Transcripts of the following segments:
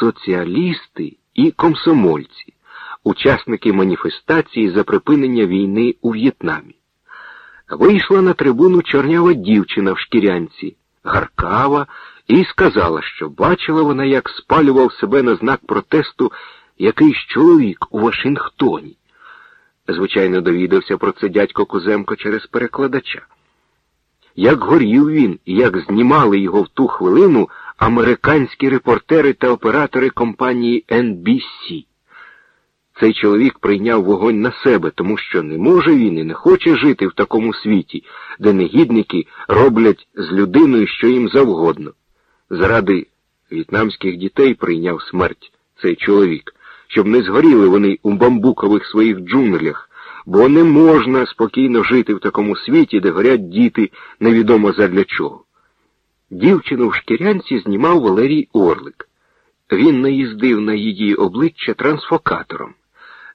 соціалісти і комсомольці, учасники маніфестації за припинення війни у В'єтнамі. Вийшла на трибуну чорнява дівчина в шкірянці, гаркава, і сказала, що бачила вона, як спалював себе на знак протесту якийсь чоловік у Вашингтоні. Звичайно, довідався про це дядько Куземко через перекладача. Як горів він і як знімали його в ту хвилину американські репортери та оператори компанії NBC. Цей чоловік прийняв вогонь на себе, тому що не може він і не хоче жити в такому світі, де негідники роблять з людиною що їм завгодно. Заради в'єтнамських дітей прийняв смерть цей чоловік, щоб не згоріли вони у бамбукових своїх джунглях, бо не можна спокійно жити в такому світі, де горять діти невідомо задля чого. Дівчину в шкірянці знімав Валерій Орлик. Він наїздив на її обличчя трансфокатором.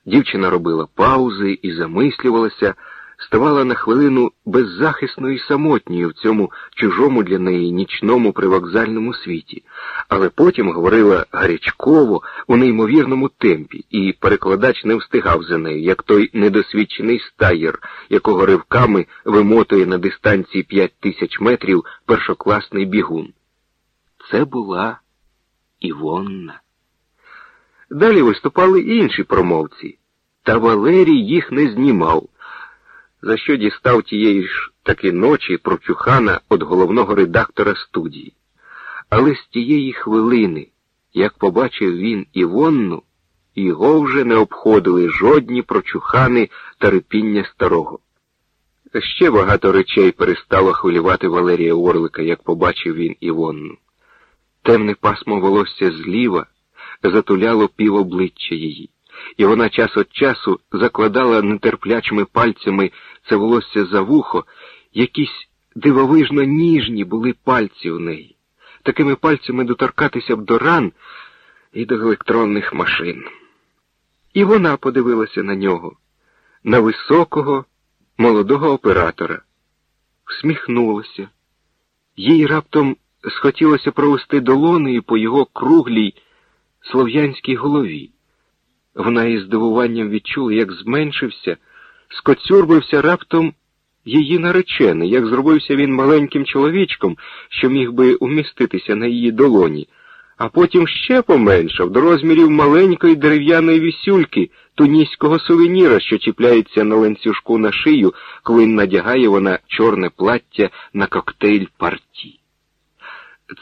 Дівчина робила паузи і замислювалася, ставала на хвилину беззахисною і самотньою в цьому чужому для неї нічному привокзальному світі, але потім говорила гарячково у неймовірному темпі, і перекладач не встигав за нею, як той недосвідчений стаєр, якого ривками вимотує на дистанції п'ять тисяч метрів першокласний бігун. Це була Івонна. Далі виступали інші промовці, та Валерій їх не знімав, за що дістав тієї ж таки ночі прочухана від головного редактора студії. Але з тієї хвилини, як побачив він Івонну, його вже не обходили жодні прочухани та репіння старого. Ще багато речей перестало хвилювати Валерія Орлика, як побачив він Івонну. Темне пасмо волосся зліва затуляло пів обличчя її, і вона час від часу закладала нетерплячими пальцями це волосся за вухо, якісь дивовижно ніжні були пальці у неї. Такими пальцями доторкатися б до ран і до електронних машин. І вона подивилася на нього, на високого, молодого оператора, всміхнулася. Їй раптом схотілося провести долонею по його круглій слов'янській голові. Вона із здивуванням відчула, як зменшився, скоцюрбився раптом її наречений, як зробився він маленьким чоловічком, що міг би уміститися на її долоні, а потім ще поменшав до розмірів маленької дерев'яної вісюльки, туніського сувеніра, що чіпляється на ланцюжку на шию, коли надягає вона чорне плаття на коктейль парті.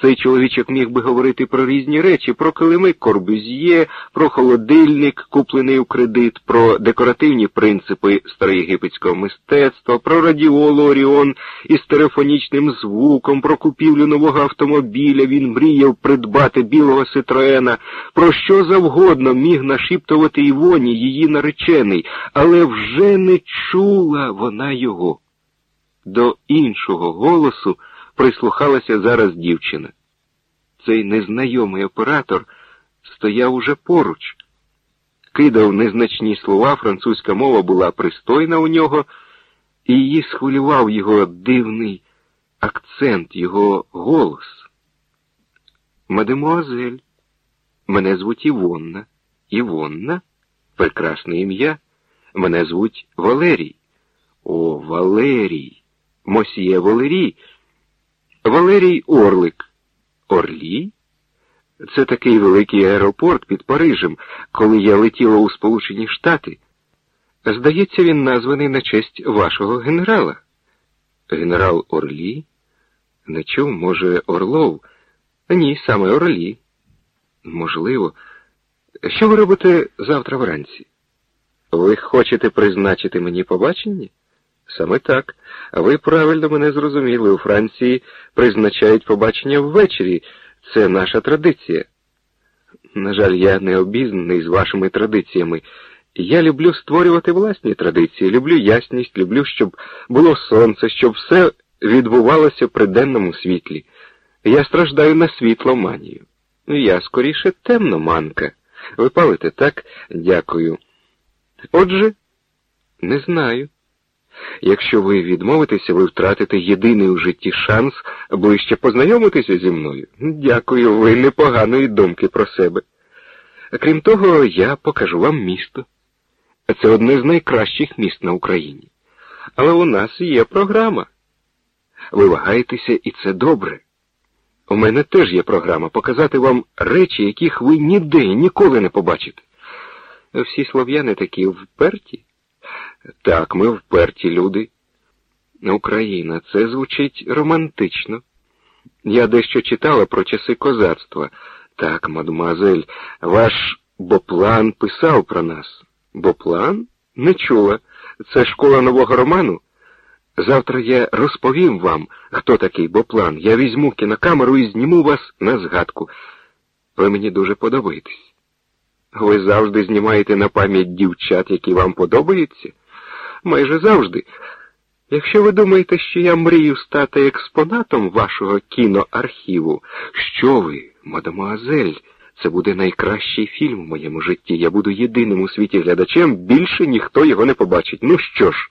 Цей чоловічок міг би говорити про різні речі, про килими корбюзьє, про холодильник, куплений у кредит, про декоративні принципи староєгипетського мистецтва, про радіолу Оріон із телефонічним звуком, про купівлю нового автомобіля, він мріяв придбати білого Ситроена, про що завгодно міг нашіптувати Івоні, її наречений, але вже не чула вона його. До іншого голосу прислухалася зараз дівчина. Цей незнайомий оператор стояв уже поруч, кидав незначні слова, французька мова була пристойна у нього, і її схвилював його дивний акцент, його голос. Мадемуазель, мене звуть Івонна. Івонна? Прекрасне ім'я. Мене звуть Валерій. О, Валерій, мосьє Валерій. Валерій Орлик. Орлі? Це такий великий аеропорт під Парижем, коли я летіла у Сполучені Штати. Здається, він названий на честь вашого генерала. Генерал Орлі? Не чув, може, Орлов? Ні, саме Орлі. Можливо. Що ви робите завтра вранці? Ви хочете призначити мені побачення? Саме так. Ви правильно мене зрозуміли. У Франції призначають побачення ввечері. Це наша традиція. На жаль, я не обізнаний з вашими традиціями. Я люблю створювати власні традиції, люблю ясність, люблю, щоб було сонце, щоб все відбувалося при денному світлі. Я страждаю на світломанію. Я скоріше темноманка. Ви палите так? Дякую. Отже, не знаю. Якщо ви відмовитеся, ви втратите єдиний у житті шанс ближче познайомитися зі мною. Дякую, ви непоганої думки про себе. Крім того, я покажу вам місто. Це одне з найкращих міст на Україні. Але у нас є програма. Ви вагаєтеся, і це добре. У мене теж є програма показати вам речі, яких ви ніде ніколи не побачите. Всі слов'яни такі вперті. Так, ми вперті люди. Україна, це звучить романтично. Я дещо читала про часи козацтва. Так, мадемуазель, ваш Боплан писав про нас. Боплан? Не чула. Це школа нового роману. Завтра я розповім вам, хто такий Боплан. Я візьму кінокамеру і зніму вас на згадку. Ви мені дуже подобаєтесь. Ви завжди знімаєте на пам'ять дівчат, які вам подобаються? Майже завжди. Якщо ви думаєте, що я мрію стати експонатом вашого кіноархіву, що ви, мадемуазель, це буде найкращий фільм у моєму житті. Я буду єдиним у світі глядачем, більше ніхто його не побачить. Ну що ж?